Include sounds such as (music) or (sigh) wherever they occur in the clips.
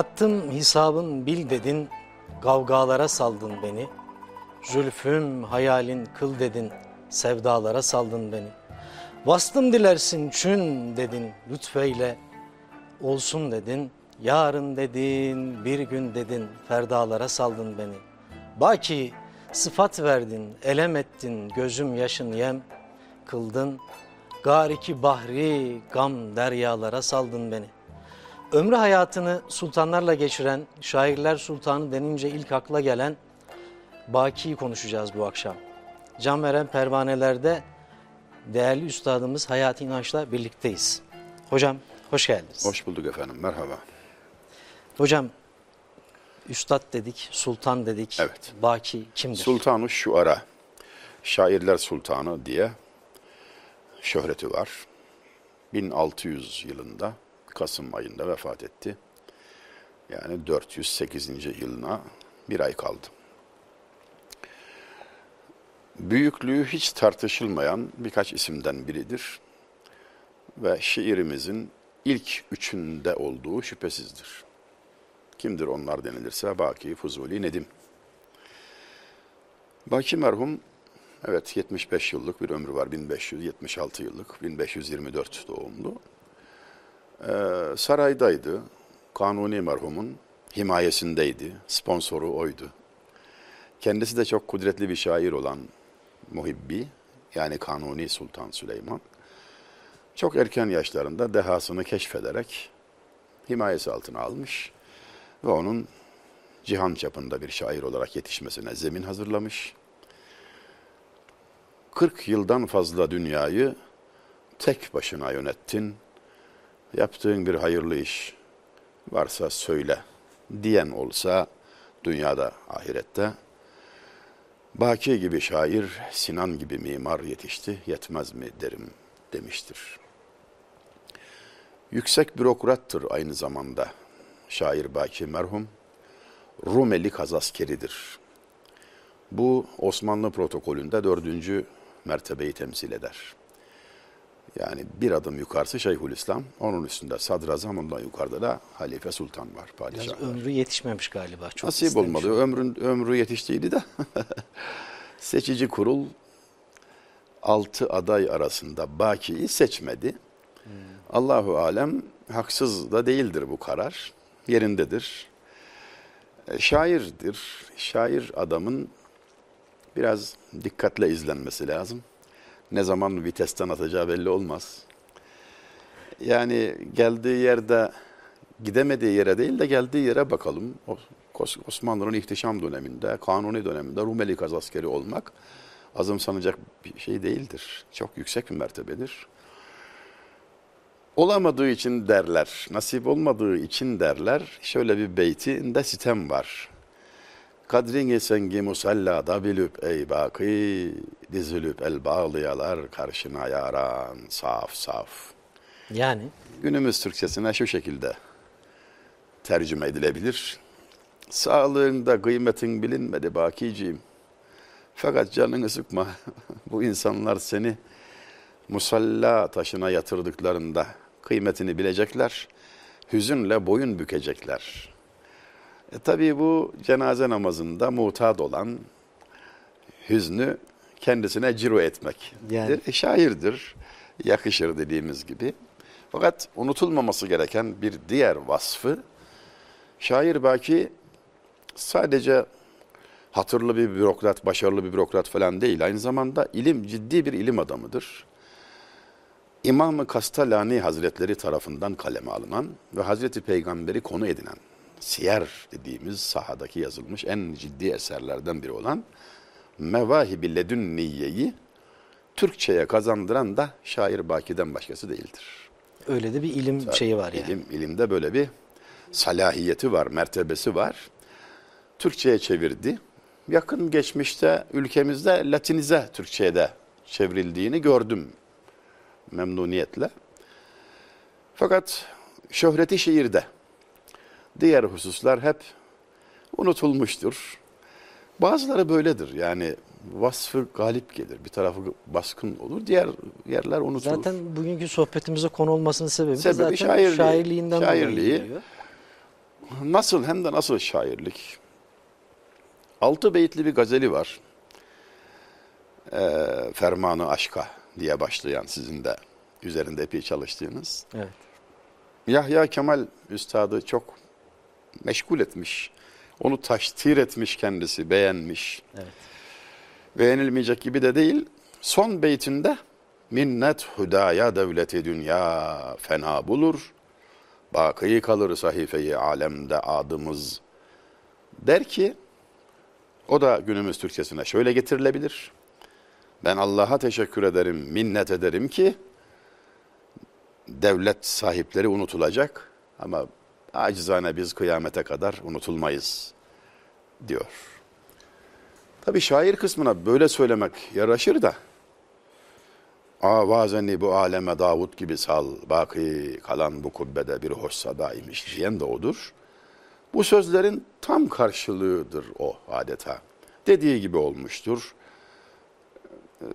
Hattım hesabın bil dedin, kavgalara saldın beni. Zülfüm hayalin kıl dedin, sevdalara saldın beni. Bastım dilersin çün dedin, lütfeyle olsun dedin. Yarın dedin, bir gün dedin, ferdalara saldın beni. Baki sıfat verdin, elem ettin, gözüm yaşın yem kıldın. Gariki bahri gam deryalara saldın beni. Ömrü hayatını sultanlarla geçiren, şairler sultanı denince ilk akla gelen Baki'yi konuşacağız bu akşam. Can veren pervanelerde değerli üstadımız Hayati İnanç'la birlikteyiz. Hocam hoş geldiniz. Hoş bulduk efendim. Merhaba. Hocam üstad dedik, sultan dedik. Evet. Baki kimdir? Sultanı Şuara, şairler sultanı diye şöhreti var. 1600 yılında Kasım ayında vefat etti. Yani 408. yılına bir ay kaldı. Büyüklüğü hiç tartışılmayan birkaç isimden biridir. Ve şiirimizin ilk üçünde olduğu şüphesizdir. Kimdir onlar denilirse Baki, Fuzuli, Nedim. Baki merhum, evet 75 yıllık bir ömrü var, 1576 yıllık, 1524 doğumlu. Ee, saraydaydı, Kanuni merhumun himayesindeydi, sponsoru oydu. Kendisi de çok kudretli bir şair olan Muhibbi, yani Kanuni Sultan Süleyman, çok erken yaşlarında dehasını keşfederek himayesi altına almış ve onun cihan çapında bir şair olarak yetişmesine zemin hazırlamış. 40 yıldan fazla dünyayı tek başına yönettin. Yaptığın bir hayırlı iş varsa söyle diyen olsa dünyada ahirette Baki gibi şair, Sinan gibi mimar yetişti, yetmez mi derim demiştir. Yüksek bürokrattır aynı zamanda şair Baki merhum. Rumeli kazaskeridir. Bu Osmanlı protokolünde dördüncü mertebeyi temsil eder. Yani bir adım yukarısı Şeyhülislam, onun üstünde sadrazam, ondan yukarıda da Halife Sultan var, padişah Biraz ömrü yetişmemiş galiba. Çok Nasip istemiş. olmadı. Ömrün ömrü yetiştiydi de (laughs) seçici kurul altı aday arasında Baki'yi seçmedi. Allahu alem haksız da değildir bu karar. Yerindedir. E, şairdir. Şair adamın biraz dikkatle izlenmesi lazım. Ne zaman vitesten atacağı belli olmaz. Yani geldiği yerde gidemediği yere değil de geldiği yere bakalım. Osmanlı'nın ihtişam döneminde, kanuni döneminde Rumeli kazaskeri olmak azımsanacak bir şey değildir. Çok yüksek bir mertebedir. Olamadığı için derler, nasip olmadığı için derler. Şöyle bir beytinde sitem var. Kadrini sengi musallada bilüp ey baki, dizilüp el bağlayalar karşına yaran saf saf. Yani Günümüz Türkçesine şu şekilde tercüme edilebilir. Sağlığında kıymetin bilinmedi bakiciğim. Fakat canını sıkma. (laughs) Bu insanlar seni musalla taşına yatırdıklarında kıymetini bilecekler. Hüzünle boyun bükecekler. E tabii bu cenaze namazında mutat olan hüznü kendisine ciro etmek. Yani. E, şairdir, yakışır dediğimiz gibi. Fakat unutulmaması gereken bir diğer vasfı, şair Baki sadece hatırlı bir bürokrat, başarılı bir bürokrat falan değil. Aynı zamanda ilim, ciddi bir ilim adamıdır. İmam-ı Kastalani Hazretleri tarafından kaleme alınan ve Hazreti Peygamberi konu edinen, siyer dediğimiz sahadaki yazılmış en ciddi eserlerden biri olan Mevahib-i Ledünniye'yi Türkçe'ye kazandıran da şair Baki'den başkası değildir. öyle de bir ilim şeyi var yani. İlim, ilimde böyle bir salahiyeti var, mertebesi var. Türkçe'ye çevirdi. Yakın geçmişte ülkemizde Latinize Türkçe'ye de çevrildiğini gördüm memnuniyetle. Fakat şöhreti şiirde. Diğer hususlar hep unutulmuştur. Bazıları böyledir. Yani vasfı galip gelir. Bir tarafı baskın olur. Diğer yerler unutulur. Zaten bugünkü sohbetimize konu olmasının sebebi, Sebebi zaten şairliği. şairliğinden Şairliği. geliyor. nasıl hem de nasıl şairlik. Altı beyitli bir gazeli var. Ee, Fermanı Aşka diye başlayan sizin de üzerinde epey çalıştığınız. Evet. Yahya Kemal Üstad'ı çok meşgul etmiş. Onu taştir etmiş kendisi, beğenmiş. Evet. Beğenilmeyecek gibi de değil. Son beytinde minnet hudaya devleti dünya fena bulur. Baki kalır sahifeyi alemde adımız. Der ki, o da günümüz Türkçesine şöyle getirilebilir. Ben Allah'a teşekkür ederim, minnet ederim ki devlet sahipleri unutulacak ama acizane biz kıyamete kadar unutulmayız diyor. Tabi şair kısmına böyle söylemek yaraşır da Avazeni bu aleme Davut gibi sal, baki kalan bu kubbede bir hoş sadaymış diyen de odur. Bu sözlerin tam karşılığıdır o adeta. Dediği gibi olmuştur.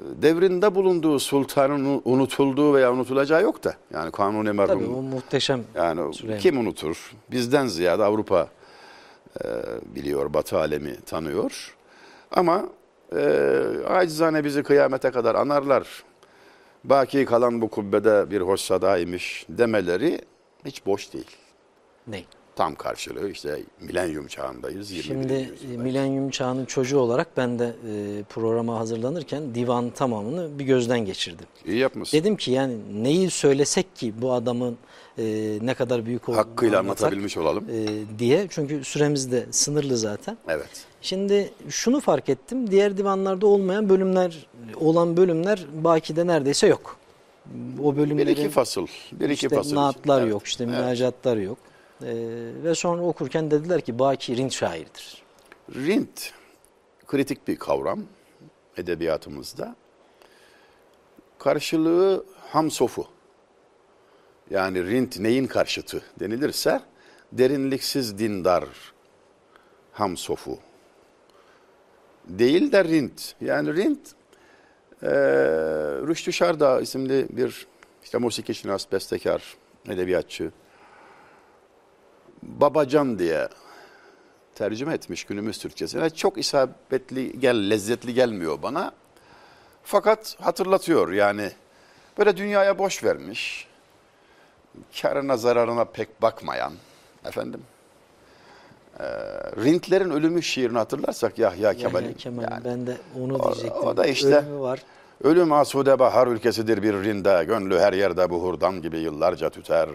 Devrinde bulunduğu sultanın unutulduğu veya unutulacağı yok da. Yani kanuni Tabii merhum o muhteşem. yani Süleyman. kim unutur? Bizden ziyade Avrupa e, biliyor, Batı alemi tanıyor. Ama e, acizane bizi kıyamete kadar anarlar. Baki kalan bu kubbede bir hoş sadaymış demeleri hiç boş değil. Ne? Tam karşılığı işte milenyum çağındayız. 21. Şimdi e, milenyum çağının çocuğu olarak ben de e, programa hazırlanırken divan tamamını bir gözden geçirdim. İyi yapmışsın. Dedim ki yani neyi söylesek ki bu adamın e, ne kadar büyük olduğunu Hakkıyla anlatak, anlatabilmiş olalım. e, diye. Çünkü süremiz de sınırlı zaten. Evet. Şimdi şunu fark ettim. Diğer divanlarda olmayan bölümler, olan bölümler Baki'de neredeyse yok. O Bir bölümlerin iki fasıl. Bir iki işte fasıl. naatlar Evet. yok, işte Evet. münacatlar yok. E, ve sonra okurken dediler ki Baki Rint şairidir. Rint kritik bir kavram edebiyatımızda. Karşılığı hamsofu. Yani rint neyin karşıtı denilirse derinliksiz dindar hamsofu. Değil de rint. Yani rint eee Rüştü Şarda isimli bir işte musikişinas, bestekar, edebiyatçı. Babacan diye tercüme etmiş günümüz Türkçesine. Çok isabetli, gel, lezzetli gelmiyor bana. Fakat hatırlatıyor yani. Böyle dünyaya boş vermiş. Karına zararına pek bakmayan. Efendim. Ee, Rintlerin ölümü şiirini hatırlarsak Yahya Kemal'in. Yahya Kemal'in yani. ben de onu O- diyecektim. o da işte- Ölümü var. Ölüm asude bahar ülkesidir bir rinde, gönlü her yerde bu hurdan gibi yıllarca tüter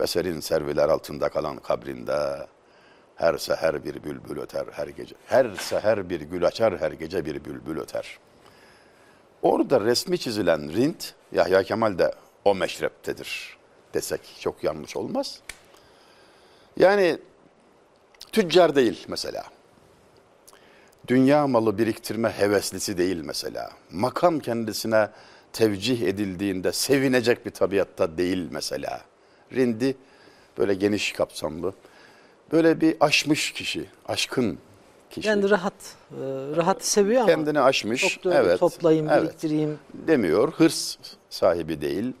ve serin serviler altında kalan kabrinde. Her seher bir bülbül öter her gece. Her seher bir gül açar her gece bir bülbül öter. Orada resmi çizilen rint, Yahya Kemal de o meşreptedir desek çok yanlış olmaz. Yani tüccar değil mesela. Dünya malı biriktirme heveslisi değil mesela. Makam kendisine tevcih edildiğinde sevinecek bir tabiatta değil mesela. Rindi böyle geniş kapsamlı. Böyle bir aşmış kişi, aşkın kişi. Yani rahat, e, rahat seviyor ama Kendini aşmış. çok evet. toplayayım, evet. biriktireyim. Demiyor. Hırs sahibi değil.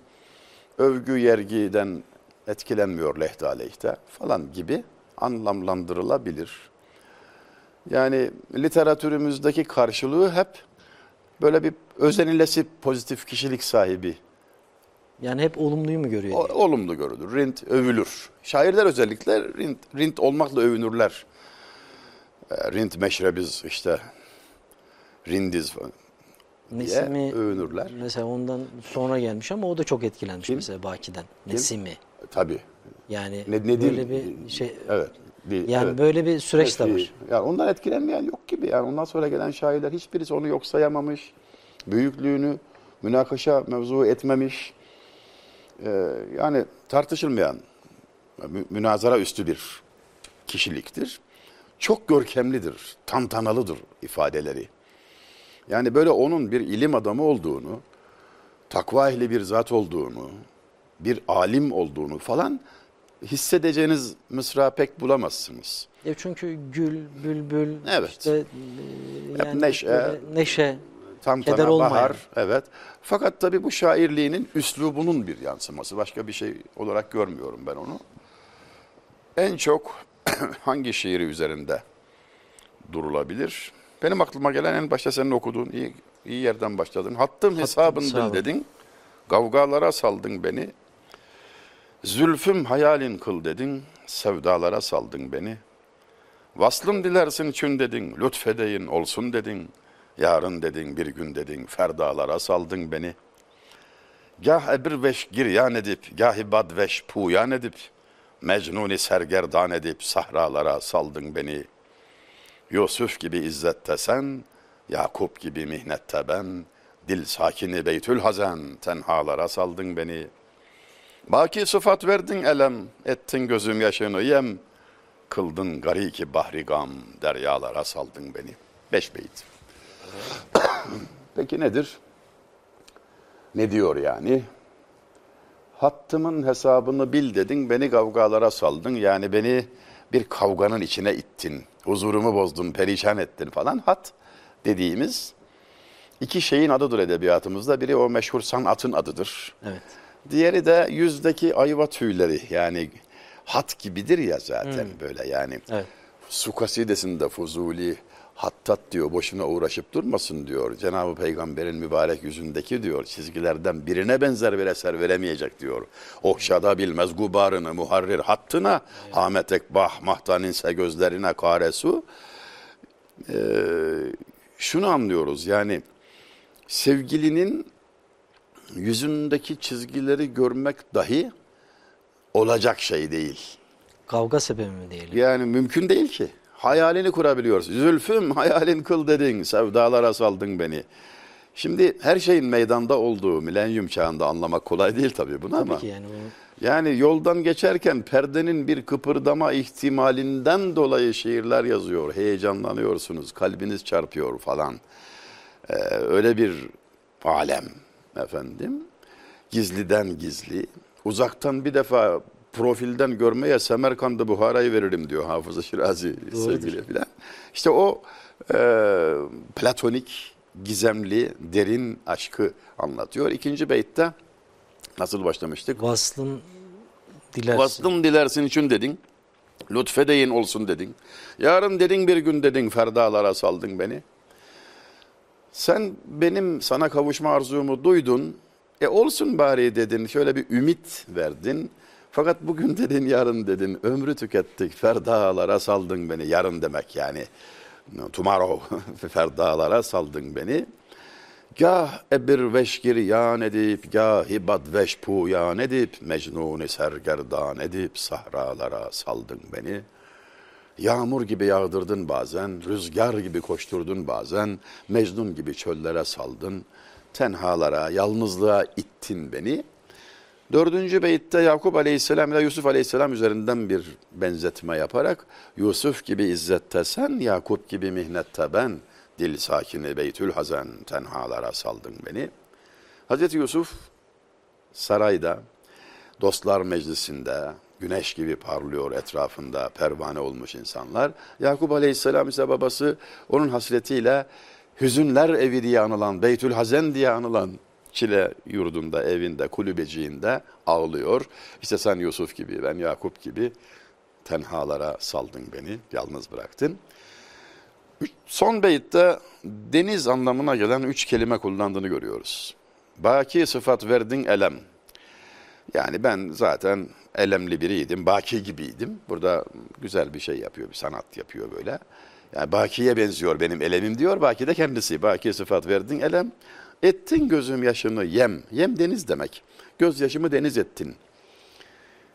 Övgü yergiden etkilenmiyor lehte aleyhte falan gibi anlamlandırılabilir. Yani literatürümüzdeki karşılığı hep böyle bir özenilesi pozitif kişilik sahibi. Yani hep olumluyu mu görüyor? O, olumlu görülür. Rint övülür. Şairler özellikle rint, rint olmakla övünürler. E, Rint meşrebiz işte rindiz falan diye Nesimi övünürler. mesela ondan sonra gelmiş ama o da çok etkilenmiş Kim? mesela Baki'den. Nesimi. Tabii. Yani Ne, Nedim, böyle bir şey Evet. Bir, yani evet. böyle bir süreç de Peki, var. Yani ondan etkilenmeyen yok gibi. Yani ondan sonra gelen şairler hiçbirisi onu yok sayamamış. Büyüklüğünü münakaşa mevzu etmemiş. Ee, yani tartışılmayan mü- münazara üstü bir kişiliktir. Çok görkemlidir, tantanalıdır ifadeleri. Yani böyle onun bir ilim adamı olduğunu, takva ehli bir zat olduğunu, bir alim olduğunu falan hissedeceğiniz mısra pek bulamazsınız. Ya çünkü gül, bülbül, Evet. işte e, yani neşe. neşe. Tam Keder olmayan. bahar, evet. Fakat tabii bu şairliğinin üslubunun bir yansıması. Başka bir şey olarak görmüyorum ben onu. En çok (clears throat) hangi şiiri üzerinde durulabilir? Benim aklıma gelen en başta senin okuduğun iyi, iyi yerden başladın. Hattım hesabın bil dedin. Kavgalara saldın beni. Zülfüm hayalin kıl dedin. Sevdalara saldın beni. Vaslım dilersin çün dedin. Lütfedeyin olsun dedin. Yarın dedin bir gün dedin. Ferdalara saldın beni. Gah ebir veş giryan edip, gahi bad veş puyan edip, Mecnuni sergerdan edip sahralara saldın beni. Yusuf gibi izzette sen, Yakup gibi mihnette ben, Dil sakini beytül hazen, tenhalara saldın beni. Baki sıfat verdin elem, ettin gözüm yaşını yem, Kıldın gariki bahri gam, deryalara saldın beni. Beş beyt. (coughs) Peki nedir? Ne diyor yani? Hattımın hesabını bil dedin, beni kavgalara saldın. Yani beni bir kavganın içine ittin, huzurumu bozdun, perişan ettin falan. Hat dediğimiz iki şeyin adıdır edebiyatımızda. Biri o meşhur sanatın adıdır. Evet. Diğeri de yüzdeki ayva tüyleri yani hat gibidir ya zaten böyle yani. Evet. Su kasidesinde Fuzuli hattat diyor boşuna uğraşıp durmasın diyor. Cenab-ı Peygamber'in mübarek yüzündeki diyor çizgilerden birine benzer bir eser veremeyecek diyor. Ohşada bilmez gubarını muharrir hattına Ahmet Ekbah mahtaninse gözlerine karesu. Ee, şunu anlıyoruz yani sevgilinin yüzündeki çizgileri görmek dahi olacak şey değil. Kavga sebebi mi diyelim? Yani mümkün değil ki. Hayalini kurabiliyoruz. Zülfüm hayalin kıl dedin, sevdalara saldın beni. Şimdi her şeyin meydanda olduğu milenyum çağında anlamak kolay değil tabii bunu Tabii ama. ki yani bunu Yani yoldan geçerken perdenin bir kıpırdama ihtimalinden dolayı şiirler yazıyor. Heyecanlanıyorsunuz, kalbiniz çarpıyor falan. Ee, öyle bir alem efendim. Gizliden gizli. Uzaktan bir defa profilden görmeye Semerkand'da Buhara'yı veririm diyor Hafız Şirazi sevgili filan. İşte o e, platonik, gizemli, derin aşkı anlatıyor. İkinci beytte nasıl başlamıştık? vaslın dilersin. Vaslım dilersin için dedin. Lütfedeyin olsun dedin. Yarın dedin bir gün dedin ferdalara saldın beni. Sen benim sana kavuşma arzumu duydun. E olsun bari dedin. Şöyle bir ümit verdin. Fakat bugün dedin yarın dedin. Ömrü tükettik. Ferdalara saldın beni. Yarın demek yani. Tomorrow. (laughs) Ferdalara saldın beni. Gah ebir veşgir yan edip, gah hibad veş puyan edip, mecnuni sergerdan edip sahralara saldın beni. Yağmur gibi yağdırdın bazen, rüzgar gibi koşturdun bazen, Mecnun gibi çöllere saldın, tenhalara, yalnızlığa ittin beni. Dördüncü beytte Yakup Aleyhisselam ile Yusuf Aleyhisselam üzerinden bir benzetme yaparak Yusuf gibi izzette sen, Yakup gibi mihnette ben, dil sakini beytül hazen tenhalara saldın beni. Hazreti Yusuf sarayda, dostlar meclisinde, güneş gibi parlıyor etrafında pervane olmuş insanlar. Yakup Aleyhisselam ise babası onun hasretiyle hüzünler evi diye anılan, Beytül Hazen diye anılan çile yurdunda, evinde, kulübeciğinde ağlıyor. İşte sen Yusuf gibi, ben Yakup gibi tenhalara saldın beni, yalnız bıraktın. Son beytte deniz anlamına gelen üç kelime kullandığını görüyoruz. Baki sıfat verdin elem. Yani ben zaten elemli biriydim, baki gibiydim. Burada güzel bir şey yapıyor, bir sanat yapıyor böyle. Yani bakiye benziyor benim elemim diyor, baki de kendisi. Baki sıfat verdin elem. Ettin gözüm yaşını yem. Yem deniz demek. Gözyaşımı deniz ettin.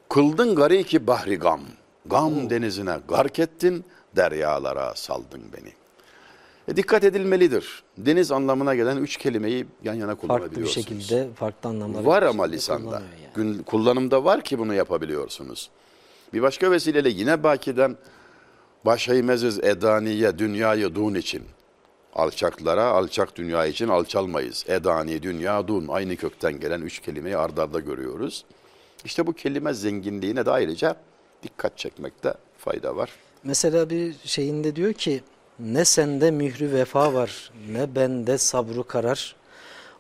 Kıldın gari ki bahri gam. Gam denizine gark ettin, deryalara saldın beni. E, dikkat edilmelidir. Deniz anlamına gelen üç kelimeyi yan yana farklı bir kullanabiliyorsunuz. şekilde farklı anlamlar. Var bir ama şekilde lisanda. kullanıyor yani. Gün, kullanımda var ki bunu yapabiliyorsunuz. Bir başka vesileyle yine Baki'den Başayı meziz edaniye dünyayı dun için. Alçaklara alçak dünya için alçalmayız. Edani, dünya, dun aynı kökten gelen üç kelimeyi ardarda arda görüyoruz. İşte bu kelime zenginliğine de ayrıca dikkat çekmekte fayda var. Mesela bir şeyinde diyor ki ne sende mührü vefa var ne bende sabru karar.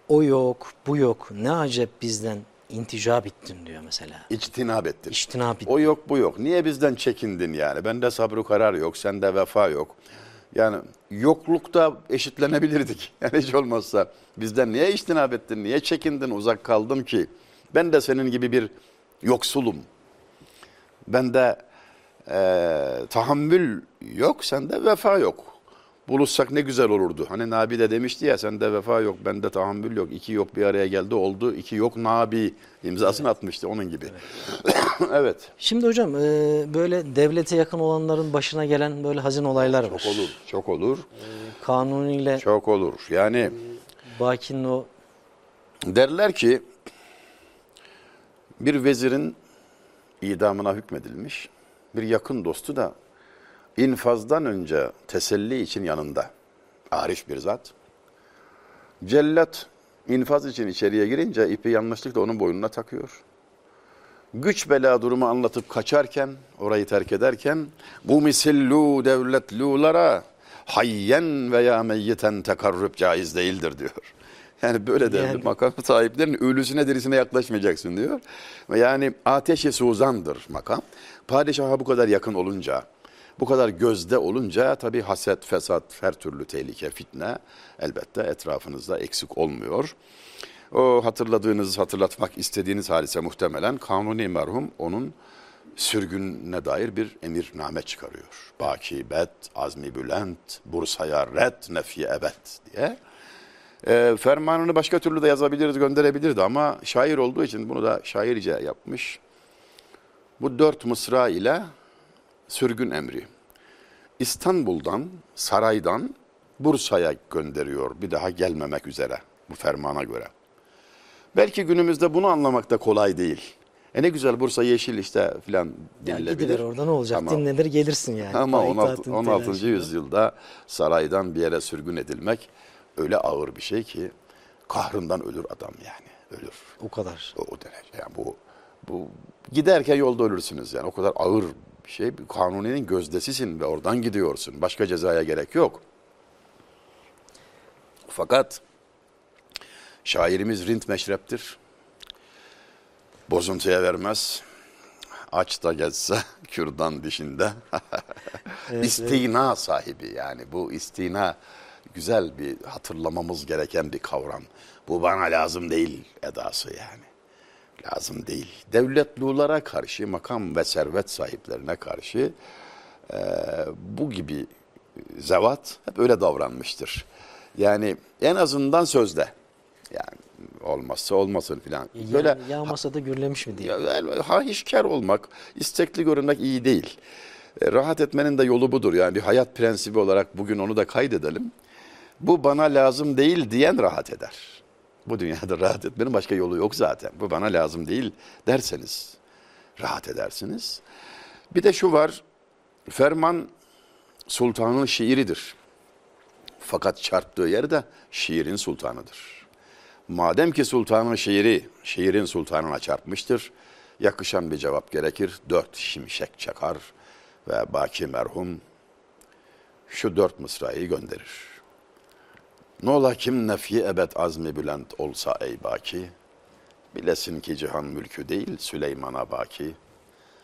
O yok bu yok ne acep bizden inticap ettim diyor mesela. İçtinab ettin. İçtinap ettim. O yok bu yok. Niye bizden çekindin yani? Bende sabrı karar yok, sende vefa yok. Yani yoklukta eşitlenebilirdik. (laughs) Yani hiç olmazsa bizden niye içtinab ettin, niye çekindin, uzak kaldın ki? Ben de senin gibi bir yoksulum. Bende eee tahammül yok, sende vefa yok. Buluşsak ne güzel olurdu. Hani Nabi de demişti ya sende vefa yok, bende tahammül yok. İki yok bir araya geldi oldu. İki yok Nabi imzasını atmıştı onun gibi. (coughs) evet. Şimdi hocam e, böyle devlete yakın olanların başına gelen böyle hazin olaylar var. Çok olur, çok olur, Kanuniyle çok olur. Yani Baki'nin o derler ki bir vezirin idamına hükmedilmiş. Bir yakın dostu da infazdan önce teselli için yanında. Arif bir zat. Cellat infaz için içeriye girince ipi yanlışlıkla onun boynuna takıyor. Güç bela durumu anlatıp kaçarken, orayı terk ederken bu misillu devletlulara hayyen veya meyyiten tekarrüp caiz değildir diyor. (laughs) Yani böyle devlet Yani- makam sahiplerinin ölüsüne dirisine yaklaşmayacaksın diyor. Yani ateşi suzandır makam. Padişaha bu kadar yakın olunca, bu kadar gözde olunca tabi haset, fesat, her türlü tehlike, fitne elbette etrafınızda eksik olmuyor. O hatırladığınız, hatırlatmak istediğiniz hadise muhtemelen Kanuni merhum onun sürgününe dair bir emirname çıkarıyor. Baki bet, azmi bülent, bursaya red, nefi ebed diye. E, fermanını başka türlü de yazabilirdi, gönderebilirdi ama şair olduğu için bunu da şairce yapmış. Bu dört mısra ile sürgün emri. İstanbul'dan, saraydan Bursa'ya gönderiyor bir daha gelmemek üzere bu fermana göre. Belki günümüzde bunu anlamak da kolay değil. E ne güzel Bursa yeşil işte filan denilebilir. gidiver orada ne olacak Ama- dinlenir gelirsin yani. Ama Payitahtın 16. 16. telaşı. yüzyılda saraydan bir yere sürgün edilmek öyle ağır bir şey ki kahrından ölür adam yani. Ölür. O kadar. O, o derece. Yani bu bu giderken yolda ölürsünüz yani. O kadar ağır bir şey. Kanuninin gözdesisin ve oradan gidiyorsun. Başka cezaya gerek yok. Fakat şairimiz rint meşreptir. Bozuntuya vermez. Aç da geçse (laughs) kürdan dişinde. (laughs) istina sahibi yani bu istina güzel bir hatırlamamız gereken bir kavram. Bu bana lazım değil edası yani. Lazım değil. Devletlulara karşı, makam ve servet sahiplerine karşı e, bu gibi zevat hep öyle davranmıştır. Yani en azından sözde. Yani olmazsa olmasın filan. Ya, Böyle yağmasa da gürlemiş mi diye. hahişkar olmak, istekli görünmek iyi değil. E, rahat etmenin de yolu budur. Yani bir hayat prensibi olarak bugün onu da kaydedelim. Bu bana lazım değil diyen rahat eder. Bu dünyada rahat etmenin başka yolu yok zaten. Bu bana lazım değil derseniz rahat edersiniz. Bir de şu var, ferman sultanın şiiridir. Fakat çarptığı yer de şiirin sultanıdır. Madem ki sultanın şiiri, şiirin sultanına çarpmıştır, yakışan bir cevap gerekir. Dört şimşek çakar ve Baki merhum şu dört mısrayı gönderir. Ne ola kim nefi ebed azmi bülent olsa ey Baki, bilesin ki cihan mülkü değil Süleyman'a Baki.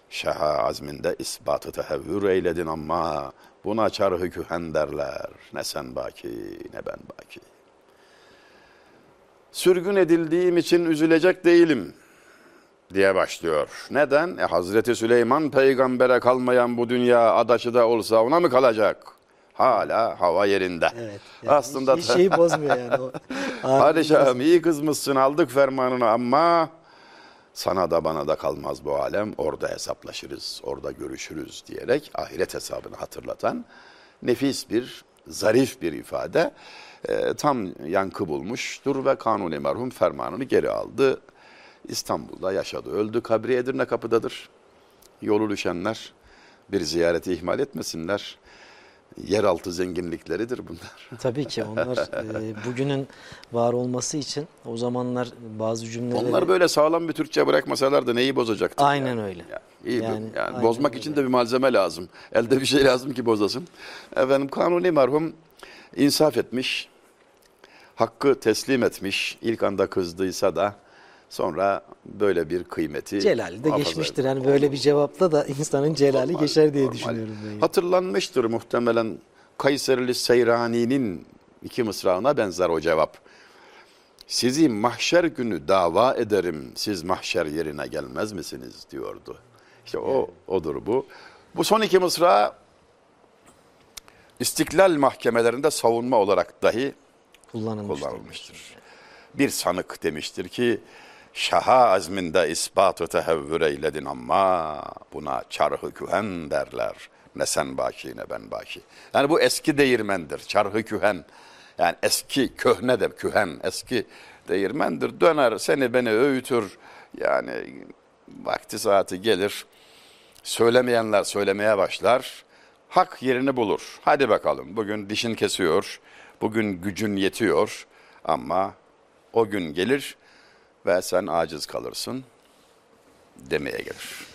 Şaha azminde ispatı tehevvür eyledin ama buna çarhı kühen derler. Ne sen Baki ne ben Baki. Sürgün edildiğim için üzülecek değilim diye başlıyor. Neden? E, Hazreti Süleyman peygambere kalmayan bu dünya adaşı da olsa ona mı kalacak? Hala hava yerinde. Evet. Yani (laughs) Aslında hiç, hiç şeyi bozmuyor yani. O, (laughs) Padişahım iyi kızmışsın aldık fermanını ama sana da bana da kalmaz bu alem. Orada hesaplaşırız, orada görüşürüz diyerek ahiret hesabını hatırlatan nefis bir, zarif bir ifade e, tam yankı bulmuştur ve Kanuni merhum fermanını geri aldı. İstanbul'da yaşadı, öldü. Kabri Edirne kapıdadır. Yolu düşenler bir ziyareti ihmal etmesinler. Yeraltı zenginlikleridir bunlar. (laughs) Tabii ki onlar e, bugünün var olması için o zamanlar bazı cümleleri Onlar böyle sağlam bir Türkçe bırakmasalardı neyi bozacaktı? Aynen yani? öyle. Ya, iyi Yani yani, yani bozmak öyle. için de bir malzeme lazım. Elde bir şey lazım ki bozasın. Efendim Kanuni merhum insaf etmiş. Hakkı teslim etmiş. İlk anda kızdıysa da Sonra böyle bir kıymeti Celali de geçmiştir. Yani böyle bir cevapla da insanın celali Normal, geçer diye normal. düşünüyorum. Ben. Hatırlanmıştır muhtemelen Kayserili Seyrani'nin iki mısrağına benzer o cevap. Sizi mahşer günü dava ederim, siz mahşer yerine gelmez misiniz diyordu. İşte o odur bu. Bu son iki mısra istiklal mahkemelerinde savunma olarak dahi Kullanılmıştır. kullanılmıştır. Bir sanık demiştir ki şaha azminde ispatı tehevvür eyledin ama buna çarhı kühen derler. Ne sen baki ne ben baki. Yani bu eski değirmendir. Çarhı kühen. Yani eski köhne de kühen eski değirmendir. Döner seni beni öğütür. Yani vakti saati gelir. Söylemeyenler söylemeye başlar. Hak yerini bulur. Hadi bakalım bugün dişin kesiyor. Bugün gücün yetiyor. Ama o gün gelir ve sen aciz kalırsın demeye gelir.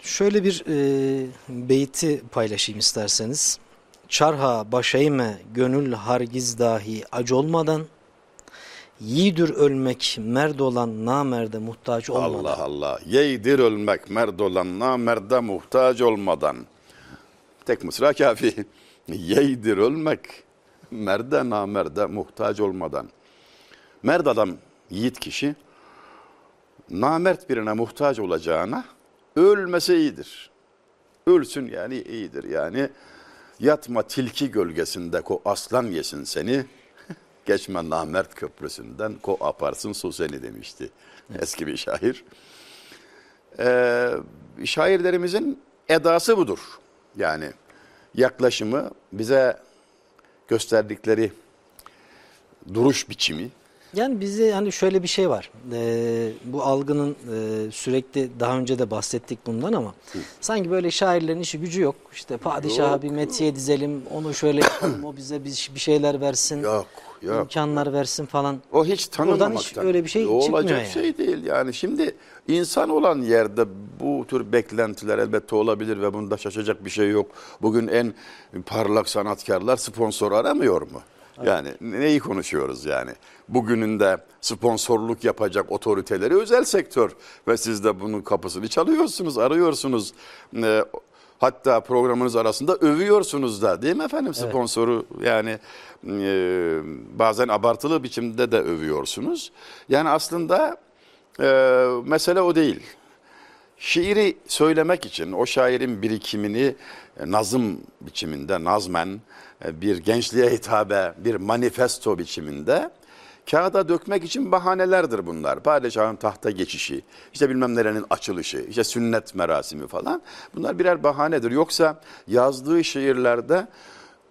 Şöyle bir e, beyti paylaşayım isterseniz. Çarha başayme gönül hargiz dahi ac olmadan Yiğidir ölmek merd olan namerde muhtaç olmadan. Allah Allah. Yeydir ölmek merd olan namerde muhtaç olmadan. Tek mısra kafi. (laughs) Yeydir ölmek merde namerde muhtaç olmadan. Merd adam yiğit kişi namert birine muhtaç olacağına ölmese iyidir. Ölsün yani iyidir. Yani yatma tilki gölgesinde ko aslan yesin seni. (laughs) Geçme namert köprüsünden ko aparsın su seni demişti eski bir şair. Ee, şairlerimizin edası budur. Yani yaklaşımı bize gösterdikleri duruş biçimi, Yani bize hani şöyle bir şey var. Ee, bu algının e, sürekli daha önce de bahsettik bundan ama sanki böyle şairlerin işi gücü yok. İşte padişaha Yok. bir metiye dizelim, onu şöyle yapalım, o bize bir, bir şeyler versin, yok yok. imkanlar versin falan. O hiç Buradan tanınmamaktan. hiç öyle bir şey O çıkmıyor Olacak yani. şey değil yani. Şimdi insan olan yerde bu tür beklentiler elbette olabilir ve bunda şaşacak bir şey yok. Bugün en parlak sanatkarlar sponsor aramıyor mu? Yani neyi konuşuyoruz yani? Bugünün de sponsorluk yapacak otoriteleri özel sektör ve siz de bunun kapısını çalıyorsunuz, arıyorsunuz. Ee, Hatta programınız arasında övüyorsunuz da değil mi efendim sponsoru yani e, bazen abartılı biçimde de övüyorsunuz. Yani aslında e, mesele o değil. Şiiri söylemek için o şairin birikimini e, nazım biçiminde, nazmen bir gençliğe hitabe, bir manifesto biçiminde kağıda dökmek için bahanelerdir bunlar. Padişahın tahta geçişi, işte bilmem nerenin açılışı, işte sünnet merasimi falan. Bunlar birer bahanedir. Yoksa yazdığı şiirlerde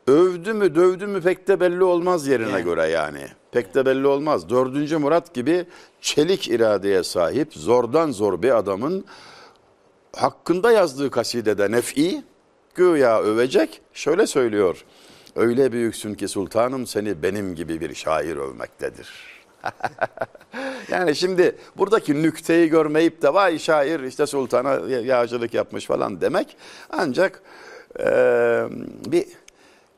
övdü mü dövdü mü pek de belli olmaz yerine göre yani. Pek de belli olmaz. Dördüncü Murat gibi çelik iradeye sahip zordan zor bir adamın hakkında yazdığı kasidede nef'i güya övecek şöyle söylüyor. Öyle büyüksün ki sultanım seni benim gibi bir şair övmektedir. (laughs) yani şimdi buradaki nükteyi görmeyip de vay şair işte sultana yağcılık yapmış falan demek ancak eee, bir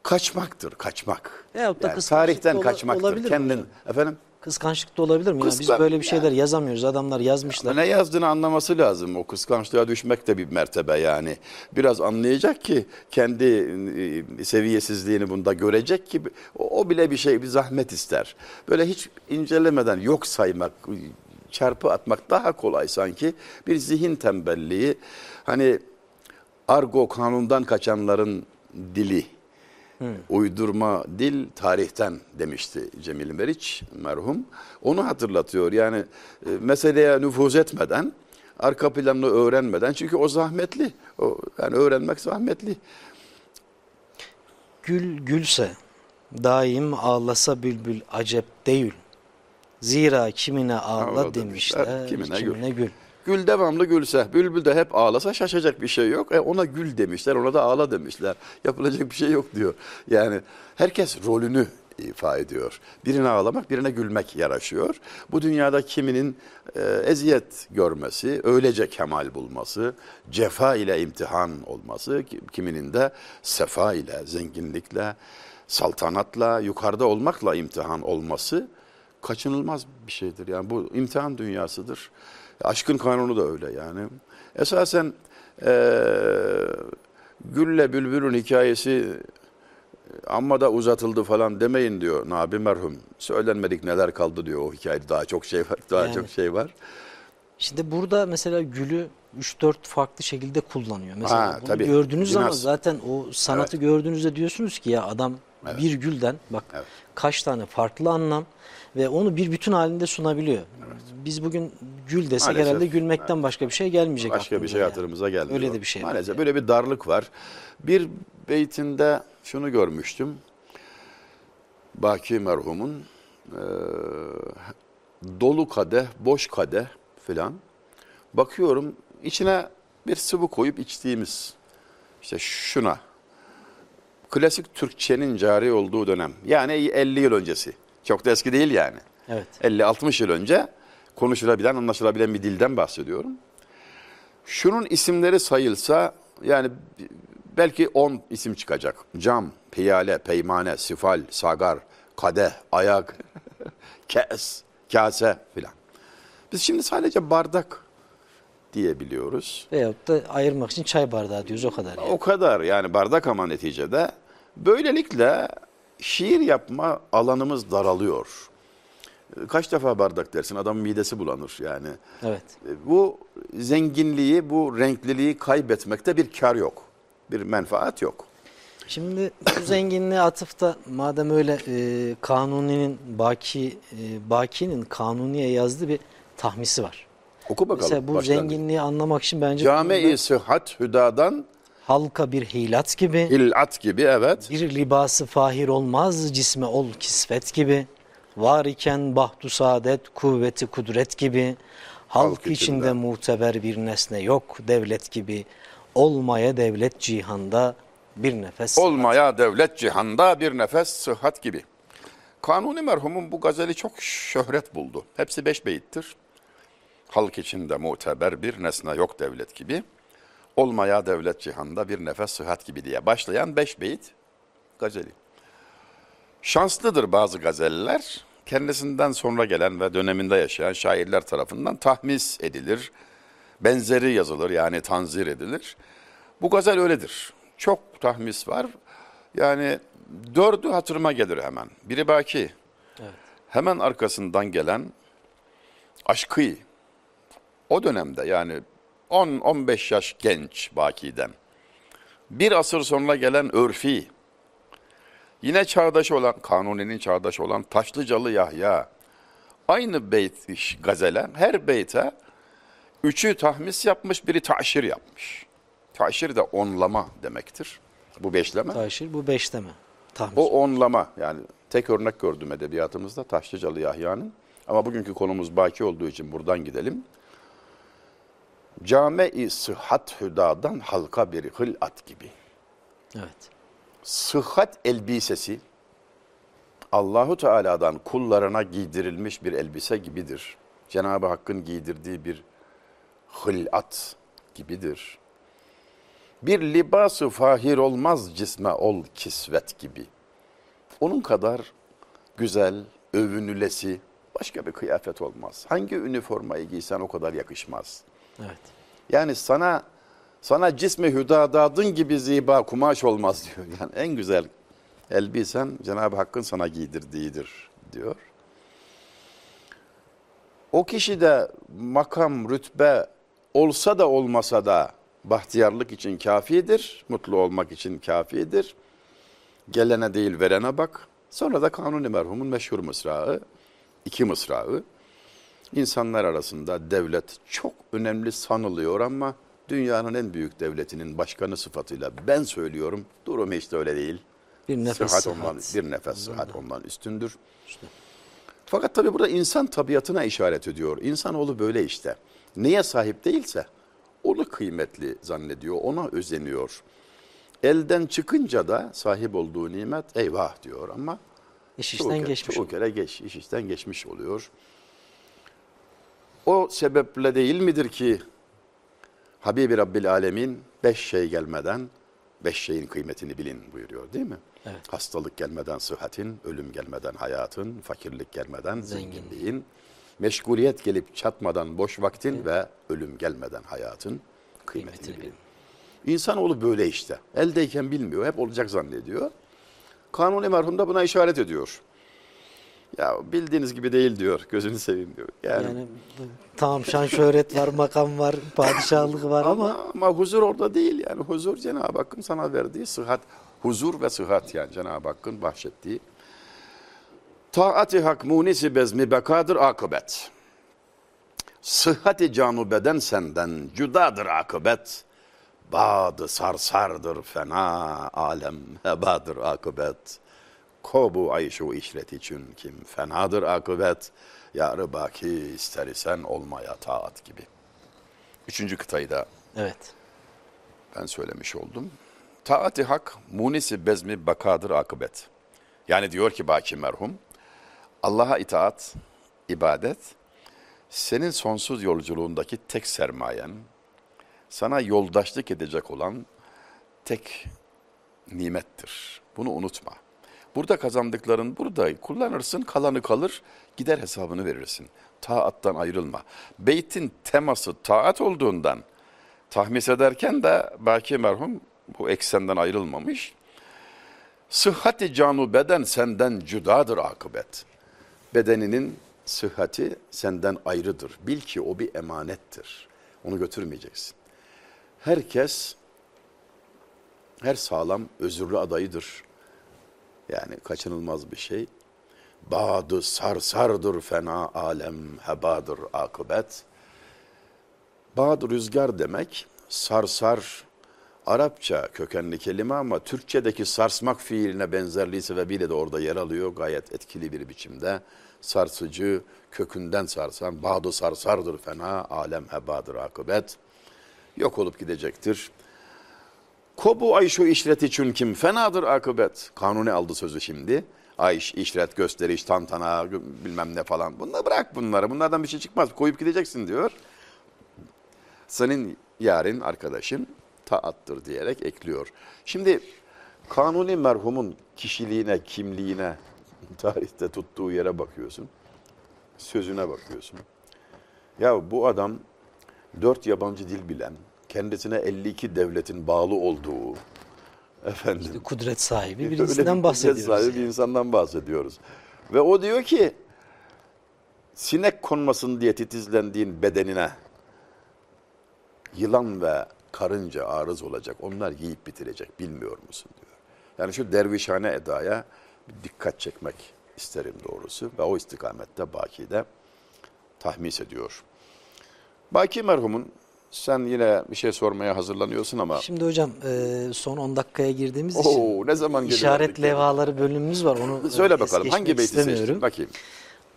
kaçmaktır kaçmak. Da Yani tarihten kaçmaktır. olabilir mi Kendin hocam? efendim Kıskançlık da olabilir mi? Yani biz Kıskan- böyle bir şeyler yazamıyoruz. Adamlar yazmışlar. Ne yazdığını anlaması lazım. O kıskançlığa düşmek de bir mertebe yani. Biraz anlayacak ki kendi e, seviyesizliğini bunda görecek ki o, o bile bir şey bir zahmet ister. Böyle hiç incelemeden yok saymak, çarpı atmak daha kolay sanki. Bir zihin tembelliği. Hani argo kanundan kaçanların dili. Uydurma dil tarihten demişti Cemil Meriç merhum. Onu hatırlatıyor. Yani e, meseleye nüfuz etmeden, arka planını öğrenmeden çünkü o zahmetli. O yani öğrenmek zahmetli. Gül gülse, daim ağlasa bülbül acep değil. Zira kimine ağla Ağla demişler, demişler, kimine, kimine gül. gül. Gül devamlı gülse, bülbül de hep ağlasa şaşacak bir şey yok. E ona gül demişler, ona da ağla demişler. (laughs) Yapılacak bir şey yok diyor. Yani herkes rolünü ifa ediyor. Birine ağlamak, birine gülmek yaraşıyor. Bu dünyada kiminin e, eziyet görmesi, öylece kemal bulması, cefa ile imtihan olması, ki- kiminin de sefa ile, zenginlikle, saltanatla, yukarıda olmakla imtihan olması kaçınılmaz bir şeydir. Yani bu imtihan dünyasıdır. Aşkın kanunu da öyle yani. Esasen eee Gülle Bülbül'ün hikayesi amma da uzatıldı falan demeyin diyor Nabi merhum. Söylenmedik neler kaldı diyor o hikayede daha çok şey var. Daha Yani. çok şey var. Şimdi burada mesela gülü 3-4 farklı şekilde kullanıyor. Mesela Ha, bunu tabii. gördüğünüz zaman Biraz- zaten o sanatı gördüğünüzde diyorsunuz ki ya adam bir gülden bak Evet. kaç tane farklı anlam ve onu bir bütün halinde sunabiliyor. Biz bugün gül desek Maalesef. herhalde gülmekten başka bir şey gelmeyecek Başka bir şey yani. hatırımıza gelmiyor. Öyle de bir şey Maalesef yani. böyle bir darlık var. Bir beytinde şunu görmüştüm. Baki merhumun eee, dolu kadeh, boş kadeh filan. Bakıyorum içine bir sıvı koyup içtiğimiz işte şuna. Klasik Türkçenin cari olduğu dönem. Yani 50 yıl öncesi. Çok da eski değil yani. Evet. 50-60 yıl önce konuşulabilen, anlaşılabilen bir dilden bahsediyorum. Şunun isimleri sayılsa yani belki 10 isim çıkacak. Cam, piyale, peymane, sifal, sagar, kadeh, ayak, (laughs) kes, kase filan. Biz şimdi sadece bardak diyebiliyoruz. Veyahut da ayırmak için çay bardağı diyoruz o kadar. Yani. O kadar yani bardak ama neticede. Böylelikle şiir yapma alanımız daralıyor. Kaç defa bardak dersin adamın midesi bulanır yani. Evet. Bu zenginliği, bu renkliliği kaybetmekte bir kar yok. Bir menfaat yok. Şimdi bu (coughs) zenginliğe atıfta madem öyle e, Kanuni'nin Baki e, Baki'nin Kanuni'ye yazdığı bir tahmisi var. Oku bakalım. Mesela bu başlangıç. zenginliği anlamak için bence Cami-i sıhhat hüdadan halka bir hilat gibi, hilat gibi evet. bir libası fahir olmaz cisme ol kisvet gibi, var iken bahtu saadet, kuvveti kudret gibi, halk, Halk içinde, içinde. muteber bir nesne yok devlet gibi, olmaya devlet cihanda bir nefes. Olmaya devlet cihanda bir nefes sıhhat gibi. Kanuni merhumun bu gazeli çok şöhret buldu. Hepsi beş beyittir. Halk içinde muteber bir nesne yok devlet gibi. Olmaya devlet cihanda bir nefes sıhhat gibi diye başlayan beş beyit gazeli. Şanslıdır bazı gazeller. Kendisinden sonra gelen ve döneminde yaşayan şairler tarafından tahmis edilir. Benzeri yazılır yani tanzir edilir. Bu gazel öyledir. Çok tahmis var. Yani dördü hatırıma gelir hemen. Biri Baki. Hemen arkasından gelen Aşkı. O dönemde yani 10-15 yaş genç Baki'den. Bir asır sonra gelen Örfi. Yine çağdaş olan, Kanuni'nin çağdaş olan Taşlıcalı Yahya. Aynı beyt gazele, her beyte üçü tahmis yapmış, biri taşir yapmış. Taşir de onlama demektir. Bu beşleme. Taşir bu beşleme. Tahmin. O onlama yani tek örnek gördüm edebiyatımızda Taşlıcalı Yahya'nın. Ama bugünkü konumuz baki olduğu için buradan gidelim. Came-i sıhhat hüdadan halka bir hılat gibi. Evet. Sıhhat elbisesi Allahu Teala'dan kullarına giydirilmiş bir elbise gibidir. Cenab-ı Hakk'ın giydirdiği bir hılat gibidir. Bir libası fahir olmaz cisme ol kisvet gibi. Onun kadar güzel, övünülesi başka bir kıyafet olmaz. Hangi üniformayı giysen o kadar yakışmaz. Evet. Yani sana sana cismi hüdadadın gibi ziba kumaş olmaz (laughs) diyor. Yani en güzel elbisen Cenab-ı Hakk'ın sana giydirdiğidir diyor. O kişi de makam, rütbe olsa da olmasa da bahtiyarlık için kafidir, mutlu olmak için kafidir. Gelene değil verene bak. Sonra da Kanuni merhumun meşhur mısrağı, iki mısrağı. İnsanlar arasında devlet çok önemli sanılıyor ama dünyanın en büyük devletinin başkanı sıfatıyla ben söylüyorum durum de öyle değil. Bir nefes Sıhhat sıhhat. ondan, bir nefes sıhhat ondan üstündür. Fakat tabii burada insan tabiatına işaret ediyor. İnsanoğlu böyle işte. Neye sahip değilse onu kıymetli zannediyor, ona özeniyor. Elden çıkınca da sahip olduğu nimet eyvah diyor ama İş çoğu işten kere- geçmiş. çoğu kere geç, iş işten geçmiş oluyor. O sebeple değil midir ki Habibi Rabbil Alemin beş şey gelmeden beş şeyin kıymetini bilin buyuruyor değil mi? Evet. Hastalık gelmeden sıhhatin, ölüm gelmeden hayatın, fakirlik gelmeden Zenginliğin. zenginliğin, meşguliyet gelip çatmadan boş vaktin ve ölüm gelmeden hayatın kıymetini Kıymetini bilin. İnsanoğlu böyle işte. Eldeyken bilmiyor, hep olacak zannediyor. Kanuni merhum da buna işaret ediyor. Ya bildiğiniz gibi değil diyor, gözünü seveyim diyor. Yani, Yani tamam şan şöhret var, makam var, padişahlık var ama, ama, ama huzur orada değil yani. Huzur Cenab-ı Hakk'ın sana verdiği sıhhat, huzur ve sıhhat yani Cenab-ı Hakk'ın bahşettiği. Taati hak munisi bezmi bekadır akıbet. Sıhhati canu beden senden cüdadır akıbet. Badı sarsardır fena alem hebadır akıbet. Kobu ayşu işret için kim fenadır akıbet. Yarı baki ister isen olmaya taat gibi. Üçüncü kıtayı da evet. ben söylemiş oldum. Taati hak munisi bezmi bakadır akıbet. Yani diyor ki Baki merhum, Allah'a itaat, ibadet, senin sonsuz yolculuğundaki tek sermayen, sana yoldaşlık edecek olan tek nimettir. Bunu unutma. Burada kazandıkların burada kullanırsın, kalanı kalır, gider hesabını verirsin. Taattan ayrılma. Beytin teması taat olduğundan tahmis ederken de Baki merhum bu eksenden ayrılmamış. Sıhhati canu beden senden cüdadır akıbet. Bedeninin sıhhati senden ayrıdır. Bil ki o bir emanettir. Onu götürmeyeceksin. Herkes, her sağlam özürlü adayıdır. Yani kaçınılmaz bir şey. Badı sarsardır fena alem hebadır akıbet. Bağ rüzgar demek, sarsar, Arapça kökenli kelime ama Türkçedeki sarsmak fiiline benzerliği sebebiyle de orada yer alıyor. Gayet etkili bir biçimde. Sarsıcı, kökünden sarsan, bağdı sarsardır fena, alem hebadır akıbet. Yok olup gidecektir. Kobu ayşu işret için kim fenadır akıbet. Kanuni aldı sözü şimdi. Ayş, işret, gösteriş, tantana, bilmem ne falan. Bunları bırak bunları. Bunlardan bir şey çıkmaz. Koyup gideceksin diyor. Senin yarın arkadaşın taattır diyerek ekliyor. Şimdi Kanuni merhumun kişiliğine, kimliğine, (laughs) tarihte tuttuğu yere bakıyorsun. Sözüne bakıyorsun. Ya bu adam dört yabancı dil bilen, kendisine 52 devletin bağlı olduğu, efendim Kudret sahibi birisinden bir kudret bahsediyoruz. sahibi yani. bir insandan bahsediyoruz. Ve o diyor ki sinek konmasın diye titizlendiğin bedenine yılan ve karınca arız olacak. Onlar yiyip bitirecek. Bilmiyor musun diyor. Yani şu dervişhane edaya bir dikkat çekmek isterim doğrusu. Ve o istikamette Baki de tahmis ediyor. Baki merhumun sen yine bir şey sormaya hazırlanıyorsun ama Şimdi hocam e, son 10 dakikaya girdiğimiz için Oo, ne zaman işaret levhaları bölümümüz var. Onu (laughs) Söyle bakalım hangi beyti seçtin? Bakayım.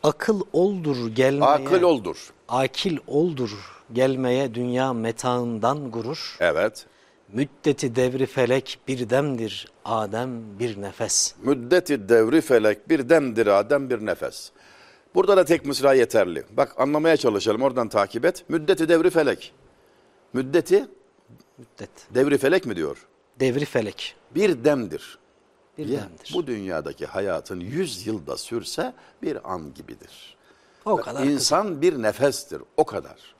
Akıl oldur gelmeye. Akıl oldur. Akil oldur gelmeye dünya metağından gurur. Evet. Müddeti devri felek bir demdir Adem bir nefes. Müddeti devri felek bir demdir adem bir nefes. Burada da tek mısra yeterli. Bak anlamaya çalışalım oradan takip et. Müddeti devri felek. Müddeti Müddet. devri felek mi diyor? Devri felek Bir demdir. bir Ya, demdir. bu dünyadaki hayatın yüz yılda sürse bir an gibidir. o kadar. İnsan bir nefestir. O kadar.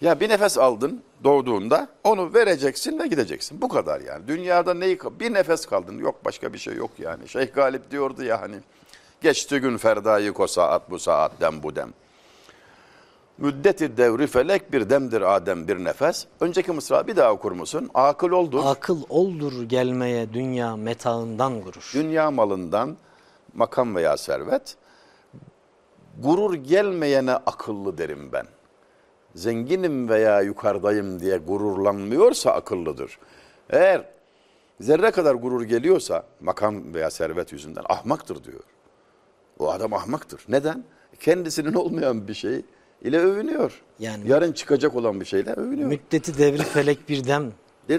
Ya bir nefes aldın doğduğunda onu vereceksin ve gideceksin. Bu kadar yani. Dünyada neyi bir nefes kaldın. Yok başka bir şey yok yani. Şeyh Galip diyordu ya hani geçti gün ferdayı ko saat bu saat dem bu dem. Müddeti devri felek bir demdir adem bir nefes. Önceki mısra bir daha okur musun? Akıl oldur. Akıl oldur gelmeye dünya metağından gurur. Dünya malından makam veya servet. Gurur gelmeyene akıllı derim ben. Zenginim veya yukarıdayım diye gururlanmıyorsa akıllıdır. Eğer zerre kadar gurur geliyorsa makam veya servet yüzünden ahmaktır diyor. O adam ahmaktır. Neden? Kendisinin olmayan bir şey ile övünüyor. Yani- Yarın çıkacak olan bir şeyle övünüyor. Müddeti devri felek bir (laughs) dem.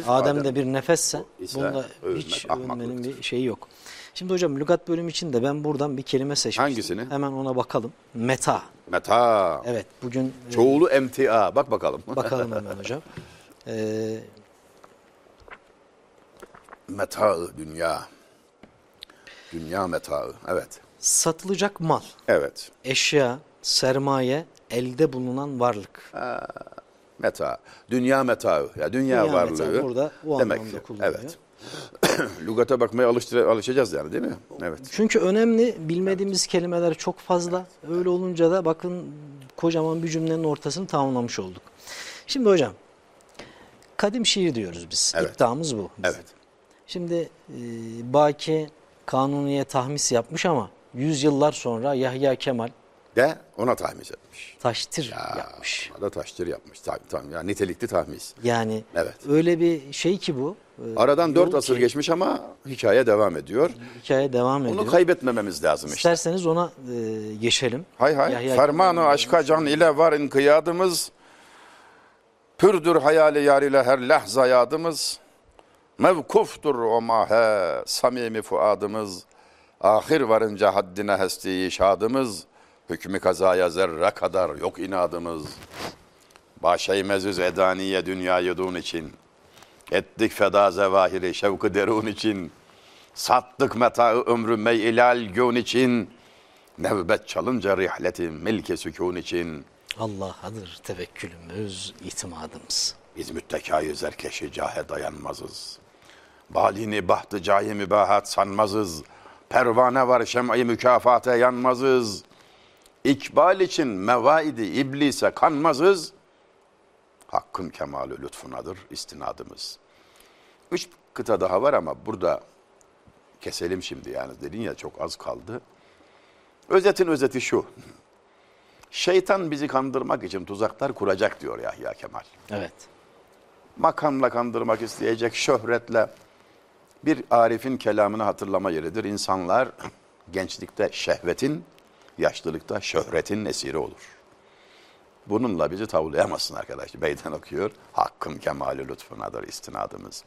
Adem de bir nefesse bunda hiç övünmenin bir şeyi yok. Şimdi hocam lügat bölümü için de ben buradan bir kelime seçmiştim. Hangisini? Hemen ona bakalım. Meta. Meta. Evet bugün e, Çoğulu emtia. Bak bakalım. (laughs) bakalım hemen hocam. Ee, Meta dünya. Dünya metaı. Evet. Satılacak mal, Evet. eşya, sermaye, elde bulunan varlık. Meta. Dünya metaı. Ya dünya, Dünya varlığı. metaı burada o demek anlamda ki. kullanılıyor. Evet. (clears throat) Lügata bakmaya alıştır alışacağız yani değil mi? Evet. Çünkü önemli bilmediğimiz kelimeler çok fazla. Öyle olunca da bakın kocaman bir cümlenin ortasını tamamlamış olduk. Şimdi hocam kadim şiir diyoruz biz. Evet. İddiamız bu. bizim. Evet. Şimdi e, Baki Kanuni'ye tahmis yapmış ama yüzyıllar sonra Yahya Kemal De ona tahmis etmiş. taştir Ya, yapmış. ona da taştır yapmış. Tabii, tabii. Yani nitelikli tahmis. Yani Evet. öyle bir şey ki bu. e, Aradan dört asır ki geçmiş ama hikaye devam ediyor. Hikaye devam ediyor. Onu kaybetmememiz lazım işte. İsterseniz ona e, geçelim. Hay hay. Yahya Fermanı aşka can ile var inkiyadımız. Pürdür hayali yar ile her lahza yadımız. Mevkuftur o mahe samimi fuadımız. Ahir varınca haddine hesti şadımız. Hükmü kazaya zerre kadar yok inadımız. Başey mezüz edaniye dünyayı dun için. Ettik feda zevahiri şevkı derun için. Sattık metaı ömrü meylal gün için. Nevbet çalınca rihleti milke sükun için. Allah'adır tevekkülümüz, itimadımız. Biz müttekayı zerkeşi cahe dayanmazız. Balini bahtı cahi mübahat sanmazız. Pervane var şem'i mükafata yanmazız. İkbal için mevaidi iblise kanmazız. Hakkın kemalü lütfunadır istinadımız. Üç kıta daha var ama burada keselim şimdi yani dedin ya çok az kaldı. Özetin özeti şu. Şeytan bizi kandırmak için tuzaklar kuracak diyor Yahya Kemal. Evet. Makamla kandırmak isteyecek, şöhretle. Bir arifin kelamını hatırlama yeridir. İnsanlar (clears throat) gençlikte şehvetin, yaşlılıkta şöhretin esiri olur. Bununla bizi tavlayamazsın arkadaş. Beyden okuyor. Hakkın kemali lütfunadır istinadımız.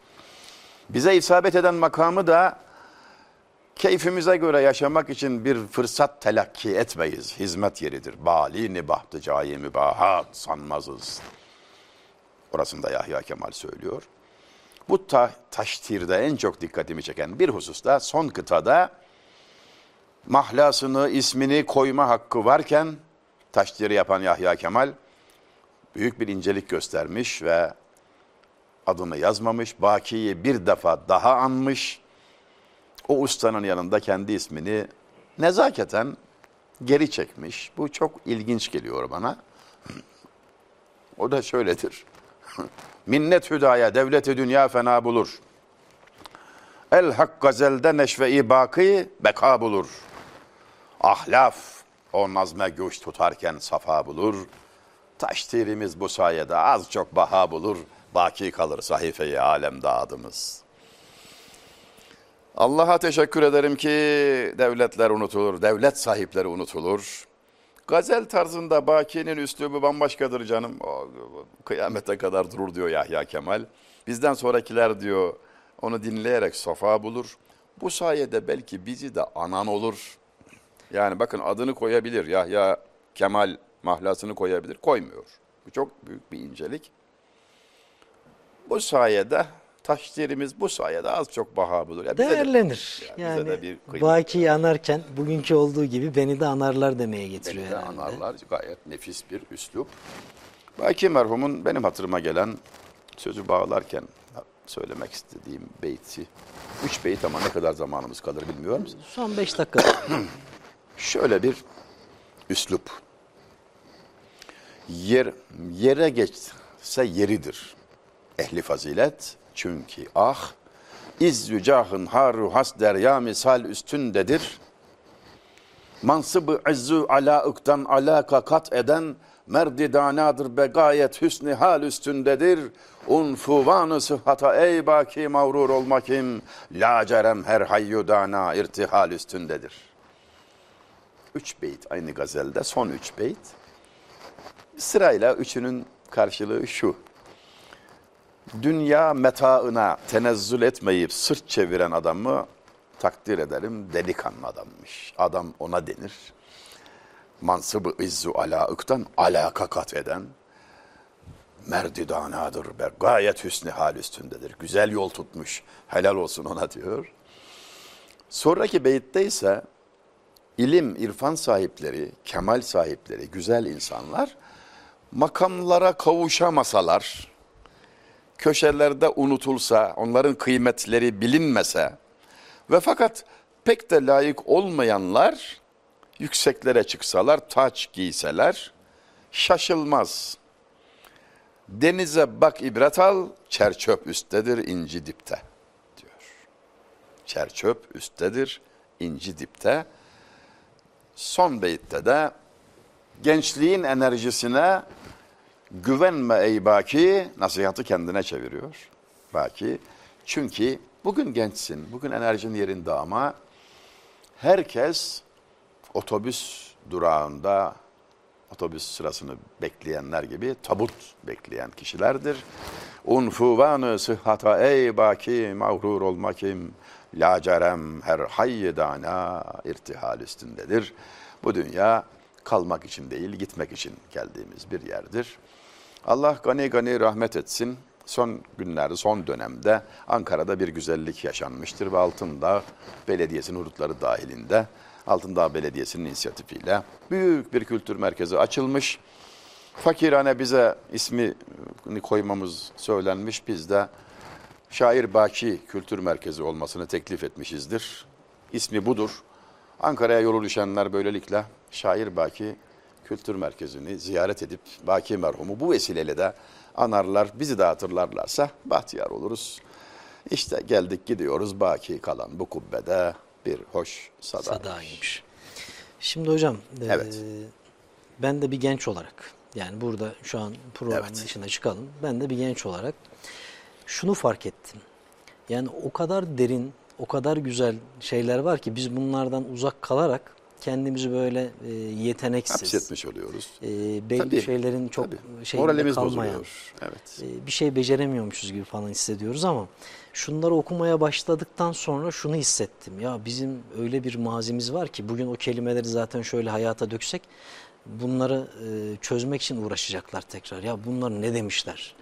Bize isabet eden makamı da keyfimize göre yaşamak için bir fırsat telakki etmeyiz. Hizmet yeridir. Bali nibahtı cayi mübahat sanmazız. Orasında Yahya Kemal söylüyor. Bu ta taştirde en çok dikkatimi çeken bir hususta son kıtada mahlasını, ismini koyma hakkı varken taştiri yapan Yahya Kemal büyük bir incelik göstermiş ve adını yazmamış. Baki'yi bir defa daha anmış. O ustanın yanında kendi ismini nezaketen geri çekmiş. Bu çok ilginç geliyor bana. O da şöyledir. (laughs) Minnet hüdaya devleti dünya fena bulur. El hak gazelde neşve-i baki beka bulur. Ahlaf o nazme göç tutarken safa bulur. Taştirimiz bu sayede az çok baha bulur. Baki kalır sahifeyi alemde adımız. Allah'a teşekkür ederim ki devletler unutulur, devlet sahipleri unutulur. Gazel tarzında Baki'nin üslubu bambaşkadır canım. O, kıyamete kadar durur diyor Yahya Kemal. Bizden sonrakiler diyor onu dinleyerek safa bulur. Bu sayede belki bizi de anan olur. Yani bakın adını koyabilir Yahya Kemal mahlasını koyabilir. Koymuyor. Bu çok büyük bir incelik. Bu sayede taşdirimiz bu sayede az çok baha bulur. Ya bize de- Değerlenir. Ya bize yani de bir kıymet Baki'yi anarken bugünkü olduğu gibi beni de anarlar demeye getiriyor Beni de herhalde. anarlar. Gayet nefis bir üslup. Baki merhumun benim hatırıma gelen sözü bağlarken söylemek istediğim beyti. Üç beyt ama ne kadar zamanımız kalır bilmiyorum. Son 5 dakika. (clears throat) Şöyle bir üslup. Yer, yere geçse yeridir. Ehli fazilet çünkü ah İzzü cahın haru has derya misal üstündedir. Mansıbı izzu ala ıktan alaka kat eden merdi danadır be gayet hüsnü hal üstündedir. Unfuvanı sıhhata ey baki mağrur olma kim la cerem her hayyu dana irtihal üstündedir. Üç beyt aynı gazelde son üç beyt. Sırayla üçünün karşılığı şu. Dünya metaına tenezzül etmeyip sırt çeviren adamı takdir ederim delikanlı adammış. Adam ona denir. Mansıbı izzu ala ıktan alaka kat eden merdidanadır be gayet hüsnü hal üstündedir. Güzel yol tutmuş. Helal olsun ona diyor. Sonraki beyitte ise ilim, irfan sahipleri, kemal sahipleri, güzel insanlar makamlara kavuşamasalar, köşelerde unutulsa, onların kıymetleri bilinmese ve fakat pek de layık olmayanlar yükseklere çıksalar, taç giyseler şaşılmaz. Denize bak ibret al, çerçöp üsttedir, inci dipte diyor. Çerçöp üsttedir, inci dipte. Son beyitte de gençliğin enerjisine güvenme ey baki nasihatı kendine çeviriyor. Baki çünkü bugün gençsin, bugün enerjin yerinde ama herkes otobüs durağında otobüs sırasını bekleyenler gibi tabut bekleyen kişilerdir. Unfuvanı sıhhata ey baki mağrur olma kim lacerem her hayyedana irtihal üstündedir. Bu dünya kalmak için değil gitmek için geldiğimiz bir yerdir. Allah gani gani rahmet etsin. Son günlerde, son dönemde Ankara'da bir güzellik yaşanmıştır ve Altındağ Belediyesi'nin hudutları dahilinde Altındağ Belediyesi'nin inisiyatifiyle büyük bir kültür merkezi açılmış. Fakirhane bize ismini koymamız söylenmiş. Biz de Şair Baki Kültür Merkezi olmasını teklif etmişizdir. İsmi budur. Ankara'ya yolu düşenler böylelikle Şair Baki Kültür Merkezi'ni ziyaret edip Baki merhumu bu vesileyle de anarlar. Bizi de hatırlarlarsa bahtiyar oluruz. İşte geldik gidiyoruz Baki kalan bu kubbede bir hoş sada. Sadaymış. Şimdi hocam, e, Evet. ben de bir genç olarak, yani burada şu an programın Evet. dışına çıkalım, ben de bir genç olarak şunu fark ettim. Yani o kadar derin, o kadar güzel şeyler var ki biz bunlardan uzak kalarak kendimizi böyle e, yeteneksiz, Hapsetmiş oluyoruz. e, belli Tabii, şeylerin çok Moralimiz kalmayan, bozuluyor. Evet. e, bir şey beceremiyormuşuz gibi falan hissediyoruz ama şunları okumaya başladıktan sonra şunu hissettim. Ya bizim öyle bir mazimiz var ki bugün o kelimeleri zaten şöyle hayata döksek bunları e, çözmek için uğraşacaklar tekrar. Ya bunlar ne demişler?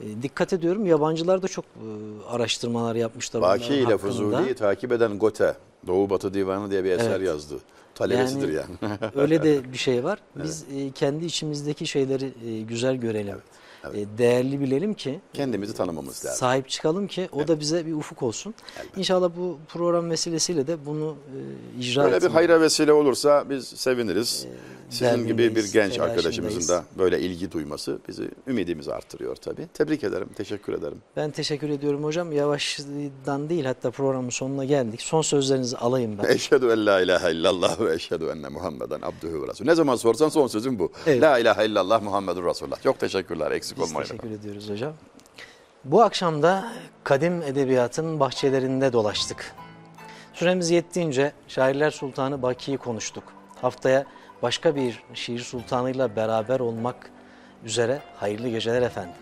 E, dikkat ediyorum yabancılar da çok e, araştırmalar yapmışlar. Baki ile. Fuzuli'yi takip eden Gote, Doğu Batı Divanı diye bir eser Evet. yazdı. Talebesidir yani. (laughs) öyle de bir şey var. Biz e, kendi içimizdeki şeyleri e, güzel görelim. E, değerli bilelim ki Kendimizi tanımamız lazım. sahip çıkalım ki o da bize bir ufuk olsun. İnşallah bu program vesilesiyle de bunu e, icra Böyle bir hayra vesile olursa biz seviniriz. Sizin gibi bir genç arkadaşımızın da böyle ilgi duyması bizi ümidimizi artırıyor tabii. Tebrik ederim, teşekkür ederim. Ben teşekkür ediyorum hocam. Yavaştan değil hatta programın sonuna geldik. Son sözlerinizi alayım ben. Eşhedü en la ilahe illallah ve eşhedü enne Muhammeden abdühü ve. Ne zaman sorsan son sözüm bu. Evet. La ilahe illallah Muhammedur Resulullah. Çok teşekkürler, eksik Biz olmayın. teşekkür ediyoruz hocam. Bu akşam da kadim edebiyatın bahçelerinde dolaştık. Süremiz yettiğince Şairler Sultanı Baki'yi konuştuk. Haftaya başka bir şiir sultanıyla beraber olmak üzere hayırlı geceler efendim.